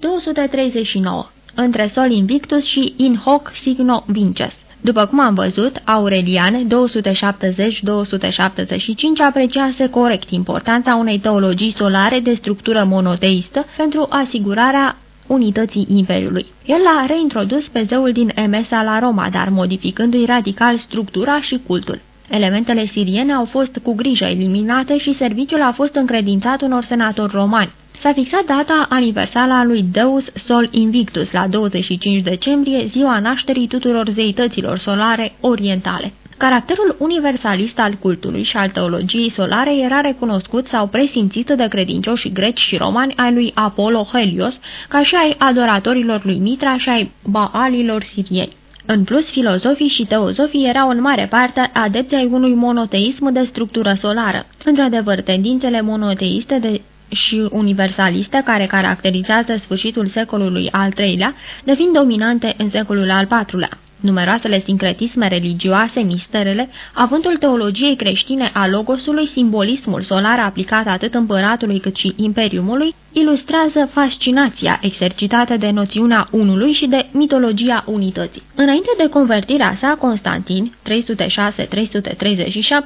239. Între Sol Invictus și In Hoc Signo Vinces după cum am văzut, Aurelian 270-275 apreciase corect importanța unei teologii solare de structură monoteistă pentru asigurarea unității Imperiului. El a reintrodus pe zeul din Emesa la Roma, dar modificându-i radical structura și cultul. Elementele siriene au fost cu grijă eliminate și serviciul a fost încredințat unor senatori romani. S-a fixat data aniversară a lui Deus Sol Invictus la 25 decembrie, ziua nașterii tuturor zeităților solare orientale. Caracterul universalist al cultului și al teologiei solare era recunoscut sau presimțit de credincioșii greci și romani ai lui Apollo Helios, ca și ai adoratorilor lui Mitra și ai Baalilor sirieni. În plus, filozofii și teozofii erau în mare parte adepți ai unui monoteism de structură solară. Într-adevăr, tendințele monoteiste de și universaliste care caracterizează sfârșitul secolului al III-lea devin dominante în secolul al IV-lea numeroasele sincretisme religioase, misterele, avântul teologiei creștine a logosului, simbolismul solar aplicat atât împăratului cât și imperiumului, ilustrează fascinația exercitată de noțiunea unului și de mitologia unității. Înainte de convertirea sa, Constantin, 306-337,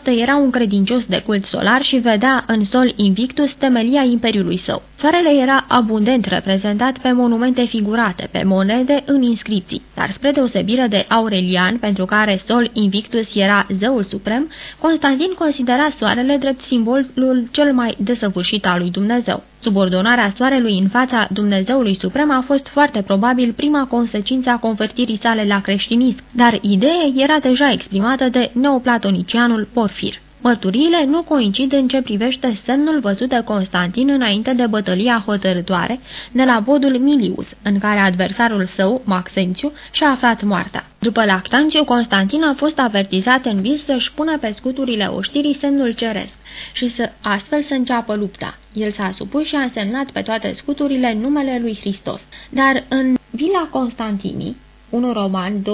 era un credincios de cult solar și vedea în sol invictus temelia imperiului său. Soarele era abundent reprezentat pe monumente figurate, pe monede, în inscripții, dar spre deosebire de Aurelian, pentru care Sol Invictus era zeul suprem, Constantin considera soarele drept simbolul cel mai desăvârșit al lui Dumnezeu. Subordonarea soarelui în fața Dumnezeului Suprem a fost foarte probabil prima consecință a convertirii sale la creștinism, dar ideea era deja exprimată de neoplatonicianul Porfir. Mărturiile nu coincid în ce privește semnul văzut de Constantin înainte de bătălia hotărătoare de la bodul Milius, în care adversarul său, Maxențiu, și-a aflat moartea. După Lactanțiu, Constantin a fost avertizat în vis să-și pună pe scuturile oștirii semnul ceresc și să astfel să înceapă lupta. El s-a supus și a însemnat pe toate scuturile numele lui Hristos. Dar în Vila Constantinii, 1 Roman 28-29,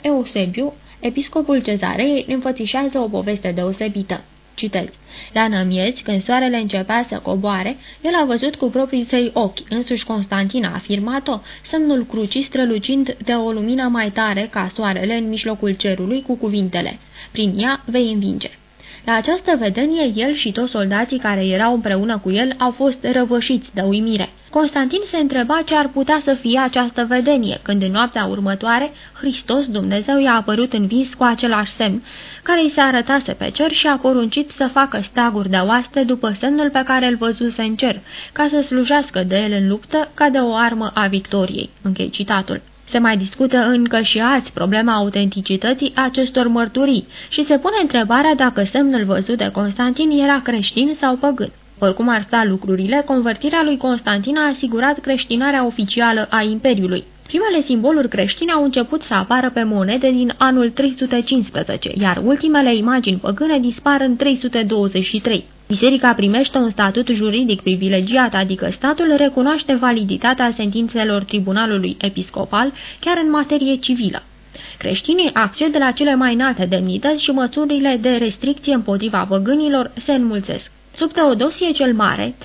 Eusebiu episcopul cezarei înfățișează o poveste deosebită. Citez. La nămiezi, când soarele începea să coboare, el a văzut cu proprii săi ochi, însuși Constantin a afirmat-o, semnul crucii strălucind de o lumină mai tare ca soarele în mijlocul cerului cu cuvintele. Prin ea vei învinge. La această vedenie, el și toți soldații care erau împreună cu el au fost răvășiți de uimire. Constantin se întreba ce ar putea să fie această vedenie, când în noaptea următoare Hristos Dumnezeu i-a apărut în vis cu același semn, care îi se arătase pe cer și a poruncit să facă staguri de oaste după semnul pe care îl văzuse în cer, ca să slujească de el în luptă ca de o armă a victoriei. Închei citatul. Se mai discută încă și azi problema autenticității acestor mărturii și se pune întrebarea dacă semnul văzut de Constantin era creștin sau păgân. Oricum ar sta lucrurile, convertirea lui Constantin a asigurat creștinarea oficială a Imperiului. Primele simboluri creștine au început să apară pe monede din anul 315, iar ultimele imagini păgâne dispar în 323. Biserica primește un statut juridic privilegiat, adică statul recunoaște validitatea sentințelor tribunalului episcopal chiar în materie civilă. Creștinii acced la cele mai înalte demnități și măsurile de restricție împotriva păgânilor se înmulțesc. Sub Teodosie cel Mare, 379-395,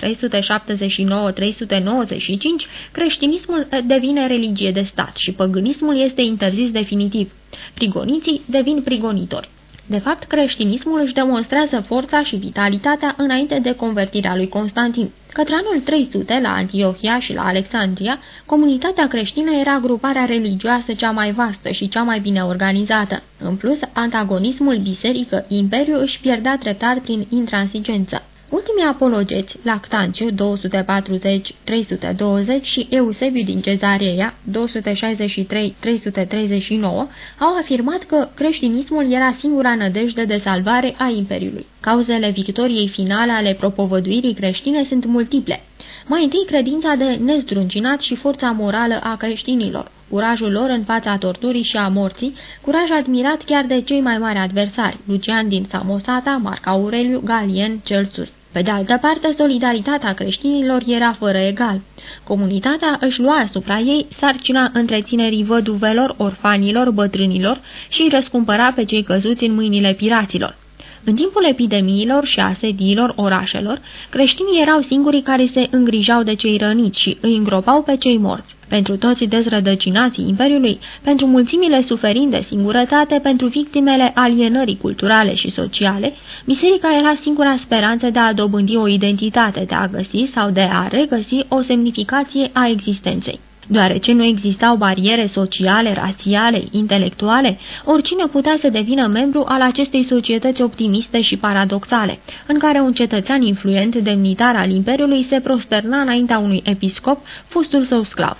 creștinismul devine religie de stat și păgânismul este interzis definitiv. Prigoniții devin prigonitori. De fapt, creștinismul își demonstrează forța și vitalitatea înainte de convertirea lui Constantin. Către anul 300, la Antiohia și la Alexandria, comunitatea creștină era gruparea religioasă cea mai vastă și cea mai bine organizată. În plus, antagonismul biserică-imperiu își pierdea treptat prin intransigență. Ultimii apologeți, Lactanciu 240-320 și Eusebiu din Cezarea 263-339, au afirmat că creștinismul era singura nădejde de salvare a Imperiului. Cauzele victoriei finale ale propovăduirii creștine sunt multiple. Mai întâi credința de nezdruncinat și forța morală a creștinilor, curajul lor în fața torturii și a morții, curaj admirat chiar de cei mai mari adversari, Lucian din Samosata, Marc Aureliu, Galien, Celsus. Pe de altă parte, solidaritatea creștinilor era fără egal. Comunitatea își lua asupra ei sarcina întreținerii văduvelor, orfanilor, bătrânilor și răscumpăra pe cei căzuți în mâinile piraților. În timpul epidemiilor și asediilor orașelor, creștinii erau singurii care se îngrijau de cei răniți și îi îngropau pe cei morți. Pentru toți dezrădăcinații Imperiului, pentru mulțimile suferind de singurătate, pentru victimele alienării culturale și sociale, biserica era singura speranță de a dobândi o identitate, de a găsi sau de a regăsi o semnificație a existenței. Deoarece nu existau bariere sociale, rațiale, intelectuale, oricine putea să devină membru al acestei societăți optimiste și paradoxale, în care un cetățean influent, demnitar al Imperiului, se prosterna înaintea unui episcop, fostul său sclav.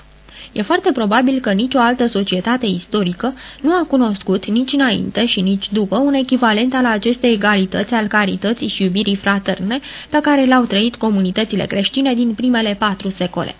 E foarte probabil că nicio altă societate istorică nu a cunoscut nici înainte și nici după un echivalent al acestei egalități al carității și iubirii fraterne pe care le-au trăit comunitățile creștine din primele patru secole.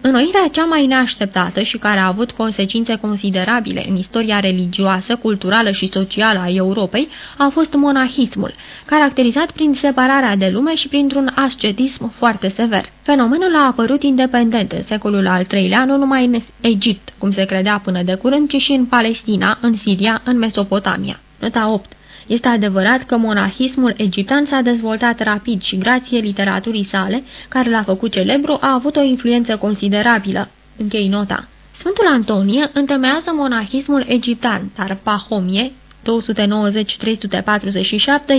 Înnoirea cea mai neașteptată și care a avut consecințe considerabile în istoria religioasă, culturală și socială a Europei a fost monahismul, caracterizat prin separarea de lume și printr-un ascetism foarte sever. Fenomenul a apărut independent în secolul al III-lea, nu numai în Egipt, cum se credea până de curând, ci și în Palestina, în Siria, în Mesopotamia. Nota 8 este adevărat că monahismul egiptean s-a dezvoltat rapid și grație literaturii sale, care l-a făcut celebru, a avut o influență considerabilă. Închei nota. Sfântul Antonie întemeiază monahismul egiptean, dar Pahomie, 290-347,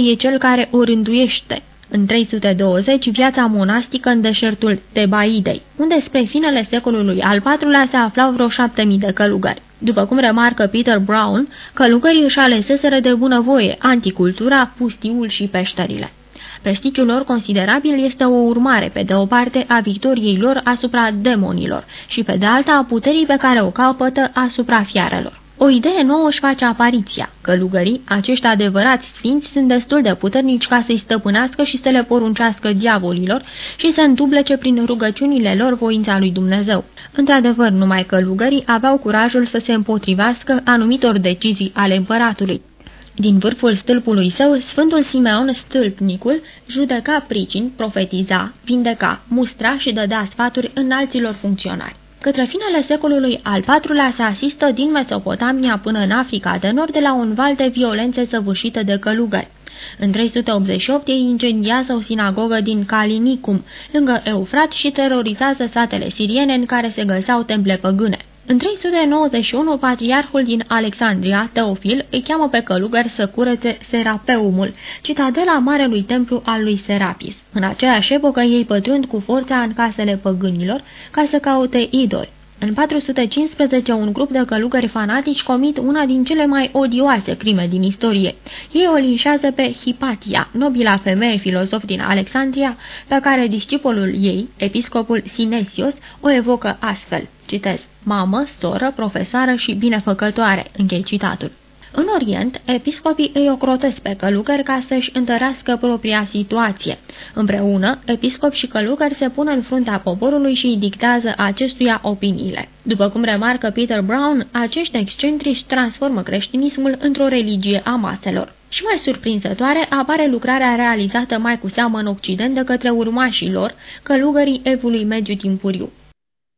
e cel care o rânduiește. În 320, viața monastică în deșertul Tebaidei, unde spre finele secolului al IV-lea se aflau vreo șapte mii de călugări. După cum remarcă Peter Brown, călugării își aleseseră de bunăvoie anticultura, pustiul și peșterile. Prestigiul lor considerabil este o urmare, pe de o parte, a victoriei lor asupra demonilor și, pe de alta, a puterii pe care o capătă asupra fiarelor. O idee nouă își face apariția. Călugării, acești adevărați sfinți, sunt destul de puternici ca să-i stăpânească și să le poruncească diavolilor și să întublece prin rugăciunile lor voința lui Dumnezeu. Într-adevăr, numai călugării aveau curajul să se împotrivească anumitor decizii ale împăratului. Din vârful stâlpului său, Sfântul Simeon Stâlpnicul judeca pricini, profetiza, vindeca, mustra și dădea sfaturi înalților funcționari. Către finele secolului al IV-lea se asistă din Mesopotamia până în Africa de Nord de la un val de violențe săvârșite de călugări. În 388 ei incendiază o sinagogă din Kalinicum, lângă Eufrat și terorizează satele siriene în care se găseau temple păgâne. În 391, patriarhul din Alexandria, Teofil, îi cheamă pe călugări să curețe Serapeumul, citadela Marelui Templu al lui Serapis. În aceeași epocă ei pătrund cu forța în casele păgânilor ca să caute idoli. În 415, un grup de călugări fanatici comit una din cele mai odioase crime din istorie. Ei o linșează pe Hipatia, nobila femeie filozof din Alexandria, pe care discipolul ei, episcopul Sinesios, o evocă astfel. Citez, mamă, soră, profesoară și binefăcătoare, închei citatul. În Orient, episcopii îi ocrotesc pe călugări ca să-și întărească propria situație. Împreună, episcop și călugări se pun în fruntea poporului și îi dictează acestuia opiniile. După cum remarcă Peter Brown, acești excentrici transformă creștinismul într-o religie a maselor. Și mai surprinzătoare apare lucrarea realizată mai cu seamă în Occident de către urmașii lor, călugării evului mediu timpuriu.